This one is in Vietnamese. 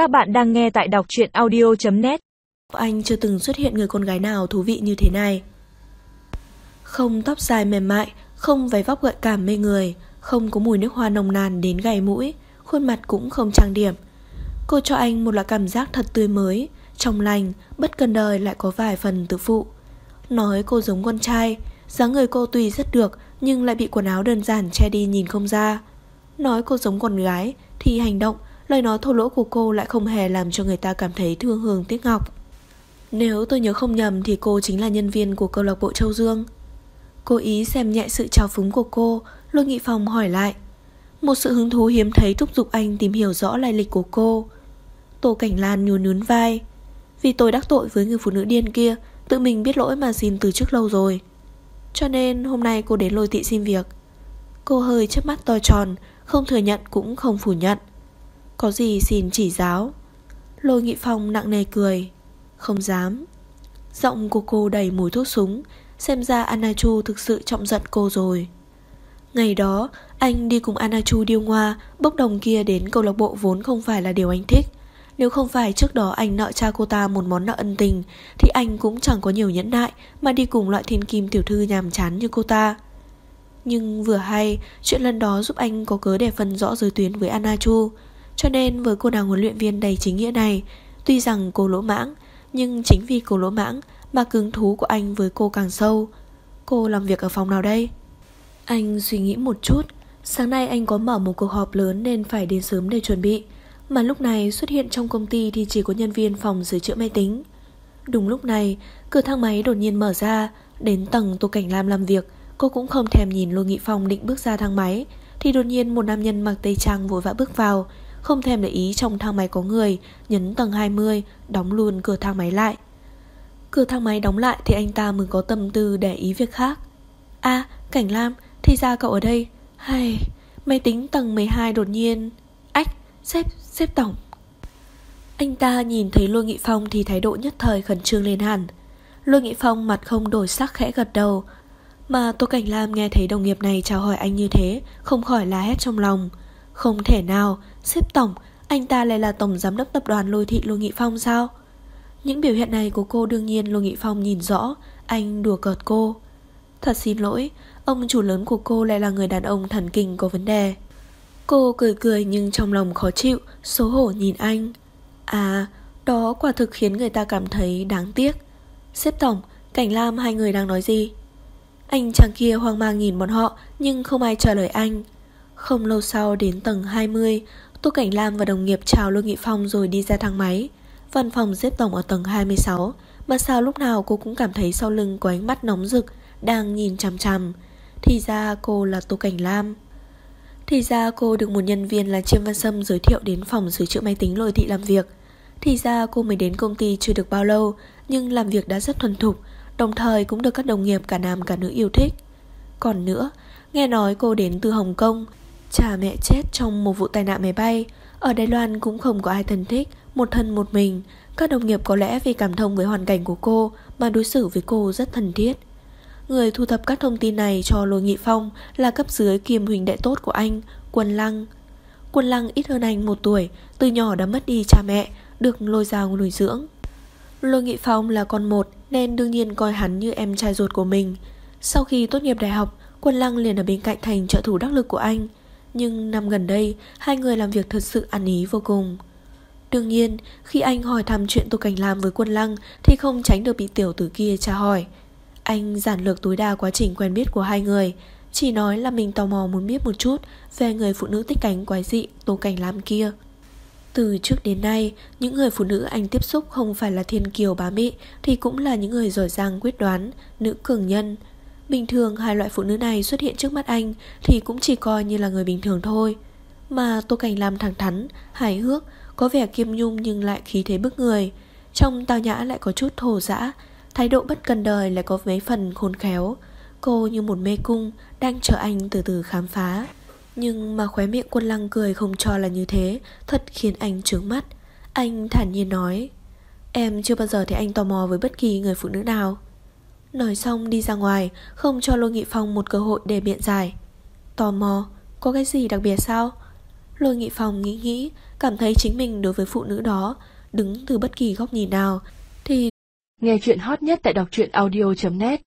Các bạn đang nghe tại đọc truyện audio.net Anh chưa từng xuất hiện người con gái nào thú vị như thế này. Không tóc dài mềm mại, không váy vóc gợi cảm mê người, không có mùi nước hoa nồng nàn đến gầy mũi, khuôn mặt cũng không trang điểm. Cô cho anh một loại cảm giác thật tươi mới, trong lành, bất cần đời lại có vài phần tự phụ. Nói cô giống con trai, dáng người cô tùy rất được nhưng lại bị quần áo đơn giản che đi nhìn không ra. Nói cô giống con gái thì hành động, lời nói thô lỗ của cô lại không hề làm cho người ta cảm thấy thương hương tiếc ngọc. Nếu tôi nhớ không nhầm thì cô chính là nhân viên của câu lạc bộ Châu Dương. Cô ý xem nhẹ sự trào phúng của cô, Lôi Nghị Phong hỏi lại. Một sự hứng thú hiếm thấy thúc giục anh tìm hiểu rõ lai lịch của cô. Tô Cảnh Lan nhún nhún vai. Vì tôi đắc tội với người phụ nữ điên kia, tự mình biết lỗi mà xin từ trước lâu rồi. Cho nên hôm nay cô đến lôi thị xin việc. Cô hơi chớp mắt to tròn, không thừa nhận cũng không phủ nhận. Có gì xin chỉ giáo. Lôi Nghị Phong nặng nề cười. Không dám. Giọng của cô đầy mùi thuốc súng, xem ra Anna Chu thực sự trọng giận cô rồi. Ngày đó, anh đi cùng Anna Chu điêu ngoa, bốc đồng kia đến câu lạc bộ vốn không phải là điều anh thích. Nếu không phải trước đó anh nợ cha cô ta một món nợ ân tình, thì anh cũng chẳng có nhiều nhẫn nại mà đi cùng loại thiên kim tiểu thư nhàm chán như cô ta. Nhưng vừa hay, chuyện lần đó giúp anh có cớ để phân rõ giới tuyến với Anna Chu. Cho nên với cô nàng huấn luyện viên đầy chính nghĩa này, tuy rằng cô lỗ mãng, nhưng chính vì cô lỗ mãng mà cứng thú của anh với cô càng sâu. Cô làm việc ở phòng nào đây? Anh suy nghĩ một chút, sáng nay anh có mở một cuộc họp lớn nên phải đến sớm để chuẩn bị. Mà lúc này xuất hiện trong công ty thì chỉ có nhân viên phòng sửa chữa máy tính. Đúng lúc này, cửa thang máy đột nhiên mở ra, đến tầng Tô Cảnh Lam làm việc, cô cũng không thèm nhìn Lô Nghị Phong định bước ra thang máy, thì đột nhiên một nam nhân mặc tây trang vội vã bước vào, không thèm để ý trong thang máy có người, nhấn tầng 20, đóng luôn cửa thang máy lại. Cửa thang máy đóng lại thì anh ta mới có tâm tư để ý việc khác. a Cảnh Lam, thì ra cậu ở đây. Hay, máy tính tầng 12 đột nhiên... Ách, xếp, xếp tổng. Anh ta nhìn thấy Lôi Nghị Phong thì thái độ nhất thời khẩn trương lên hẳn. Lôi Nghị Phong mặt không đổi sắc khẽ gật đầu. Mà Tô Cảnh Lam nghe thấy đồng nghiệp này chào hỏi anh như thế, không khỏi là hét trong lòng. Không thể nào, xếp tổng, anh ta lại là tổng giám đốc tập đoàn Lôi Thị Lôi Nghị Phong sao? Những biểu hiện này của cô đương nhiên Lôi Nghị Phong nhìn rõ, anh đùa cợt cô. Thật xin lỗi, ông chủ lớn của cô lại là người đàn ông thần kinh có vấn đề. Cô cười cười nhưng trong lòng khó chịu, xấu hổ nhìn anh. À, đó quả thực khiến người ta cảm thấy đáng tiếc. Xếp tổng, Cảnh Lam hai người đang nói gì? Anh chàng kia hoang mang nhìn bọn họ nhưng không ai trả lời anh. Không lâu sau đến tầng 20, Tô Cảnh Lam và đồng nghiệp chào Lương Nghị Phong rồi đi ra thang máy. Văn phòng xếp tổng ở tầng 26, mà sao lúc nào cô cũng cảm thấy sau lưng có ánh mắt nóng rực, đang nhìn chằm chằm. Thì ra cô là Tô Cảnh Lam. Thì ra cô được một nhân viên là Chiêm Văn Sâm giới thiệu đến phòng sửa chữa máy tính lôi thị làm việc. Thì ra cô mới đến công ty chưa được bao lâu, nhưng làm việc đã rất thuần thục, đồng thời cũng được các đồng nghiệp cả nam cả nữ yêu thích. Còn nữa, nghe nói cô đến từ Hồng Kông, cha mẹ chết trong một vụ tai nạn máy bay. Ở Đài Loan cũng không có ai thân thích, một thân một mình. Các đồng nghiệp có lẽ vì cảm thông với hoàn cảnh của cô mà đối xử với cô rất thân thiết. Người thu thập các thông tin này cho Lôi Nghị Phong là cấp dưới kiêm huỳnh đệ tốt của anh, Quân Lăng. Quân Lăng ít hơn anh một tuổi, từ nhỏ đã mất đi cha mẹ, được lôi ra nuôi dưỡng. Lôi Nghị Phong là con một nên đương nhiên coi hắn như em trai ruột của mình. Sau khi tốt nghiệp đại học, Quân Lăng liền ở bên cạnh thành trợ thủ đắc lực của anh. Nhưng năm gần đây, hai người làm việc thật sự ăn ý vô cùng. Đương nhiên, khi anh hỏi thăm chuyện Tô Cảnh làm với Quân Lăng thì không tránh được bị tiểu tử kia tra hỏi. Anh giản lược tối đa quá trình quen biết của hai người, chỉ nói là mình tò mò muốn biết một chút về người phụ nữ tích cánh quái dị Tô Cảnh Lam kia. Từ trước đến nay, những người phụ nữ anh tiếp xúc không phải là thiên kiều bá mị thì cũng là những người giỏi giang quyết đoán, nữ cường nhân. Bình thường hai loại phụ nữ này xuất hiện trước mắt anh thì cũng chỉ coi như là người bình thường thôi. Mà Tô Cảnh Lam thẳng thắn, hài hước, có vẻ kiêm nhung nhưng lại khí thế bức người. Trong tao nhã lại có chút thổ dã, thái độ bất cần đời lại có mấy phần khôn khéo. Cô như một mê cung đang chờ anh từ từ khám phá. Nhưng mà khóe miệng quân lăng cười không cho là như thế Thật khiến anh trướng mắt Anh thản nhiên nói Em chưa bao giờ thấy anh tò mò với bất kỳ người phụ nữ nào Nói xong đi ra ngoài Không cho Lô Nghị Phong một cơ hội để biện giải. Tò mò Có cái gì đặc biệt sao? Lô Nghị Phong nghĩ nghĩ cảm thấy chính mình đối với phụ nữ đó, đứng từ bất kỳ góc nhìn nào, thì Nghe chuyện hot nhất tại đọc truyện audio.net